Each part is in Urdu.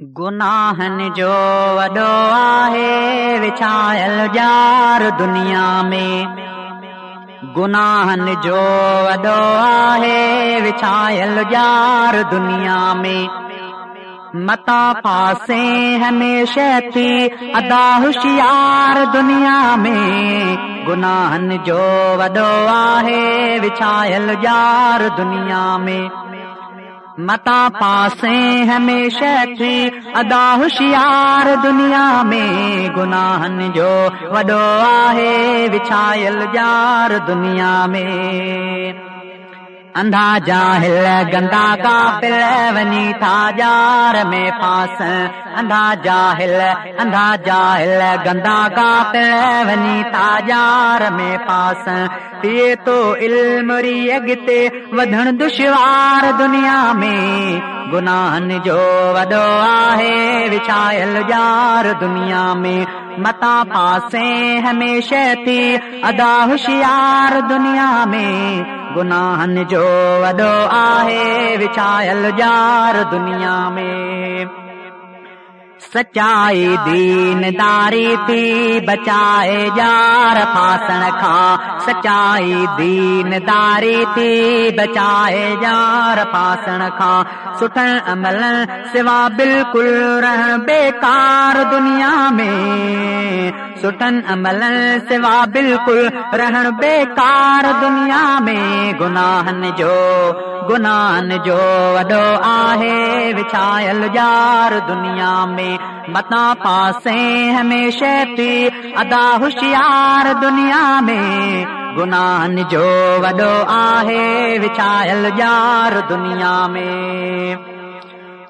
گناہن جو وڈو آہے، وچھائل جار دنیا میں۔ گناہن جو وڈو آہے، وچھائل جار دنیا میں۔ متا پاسیں ہمیشہ تھی ادا ہوشیار دنیا میں۔ گناہن جو وڈو آہے، وچھائل جار دنیا میں۔ متا پاسے ہمیشہ کی ادا ہوشیار دنیا میں گناہن جو وڈو آہے وچھایل جار دنیا میں۔ اندھا جاہل گندا کافر ونی تھا جار میں پاس۔ اندھا جاہل اندھا جاہل گندا کافر ونی تھا جار میں پاس۔ تو علم ریگتے ودھن دشوار دنیا میں۔ گناہن جو ودو آہے وچائل جار دنیا میں۔ متا پاس ہمیشہ تھی ادا ہوشیار دنیا میں۔ گناہن جو ودو آہے وچائل جار دنیا میں۔ سچائی دین داری تھی بچائے یار پاسن کھا سچائی دین داری تی بچائے یار فاسن کھا سٹن عمل سوا بالکل رہ بیکار دنیا میں سٹن عملن سوا بالکل رہن بیکار دنیا میں گناہن جو گناہن جو وڈو آہے، وچھائل جار دنیا میں متا پاس ہمیشہ تھی ادا ہوشیار دنیا میں گناہن جو وڈو آہے، وچھائل جار دنیا میں۔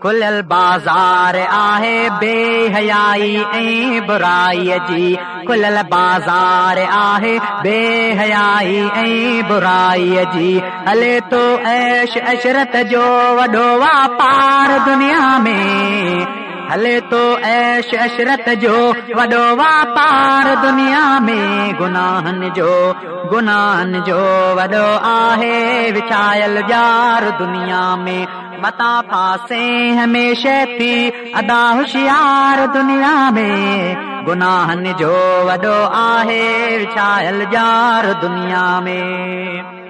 کل بازار آہے بے حیائی اے برائی جی۔ کل بازار آہے بے حیائی اے برائی جی۔ الے تو عیش عشرت جو وڈو واپار دنیا میں۔ ہلے تو ایش عشرت جو وڈو واپار دنیا میں گناہن جو گناہن جو، وڈو آہے وچائل جار دنیا میں۔ متا پاسے ہمیشہ تھی ادا ہوشیار دنیا میں۔ گناہن جو، وڈو آہے وچائل جار دنیا میں۔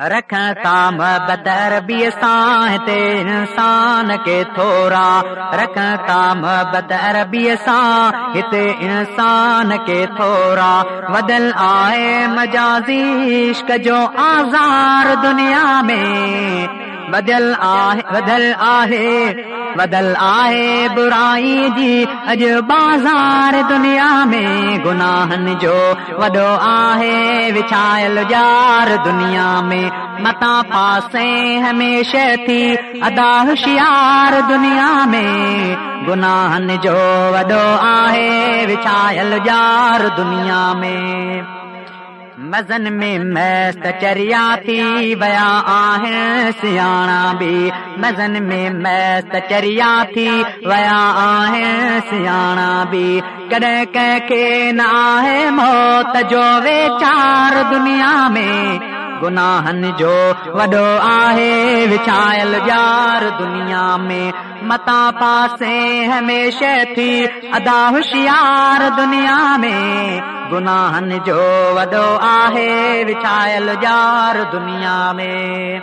رکھ سام بدر بھی سان انسان کے تھورا رکھ سام بدر بھی سان تے انسان کے تھورا بدل آئے مجازیشک جو آزار دنیا میں۔ بدل آہے بدل آہے بدل آئے برائی جی اج بازار دنیا میں گناہن جو وڈو آئے وچھائل جار دنیا میں۔ متا پاسے ہمیشہ تھی، ادا ہوشیار دنیا میں۔ گناہن جو وڈو آئے وچھائل جار دنیا میں۔ مزن میں مست چریاتی، بیا آہ سیاح بھی۔ مزن میں مست چریاتی، بیا آہیں سیانا بھی۔ کرے کہہ کے نہ ہے موت جو وے چار دنیا میں۔ گناہن جو وڈو آہے وچائل یار دنیا میں۔ متا پاسے ہمیشہ تھی ادا ہوشیار دنیا میں۔ گناہن جو ودو وچائل جار دنیا میں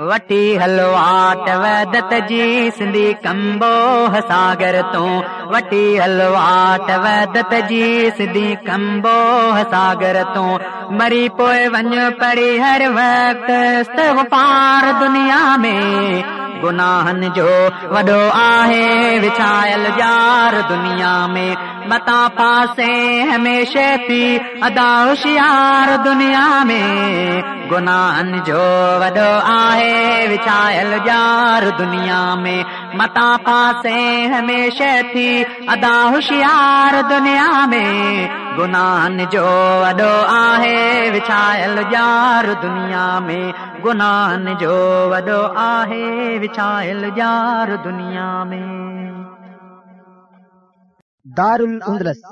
وٹی ہلو تو وٹی حلوات دیمو جی سندھی کمبو ہساگر مری ون پڑی ہر وقت دنیا میں گناہن جو وڈو آہے وچائل جار دنیا میں متا پاسے ہمیشہ پی ادا ہوشیار دنیا میں۔ گناہن جو وڈو آئے وچائل یار دنیا میں۔ متا پاسے ہمیشہ تھی ادا ہوشیار دنیا میں۔ گناہن جو وڈو آئے وچائل یار دنیا میں۔ گناہن جو وڈو آئے وچائل یار دنیا میں۔ دار الاندلس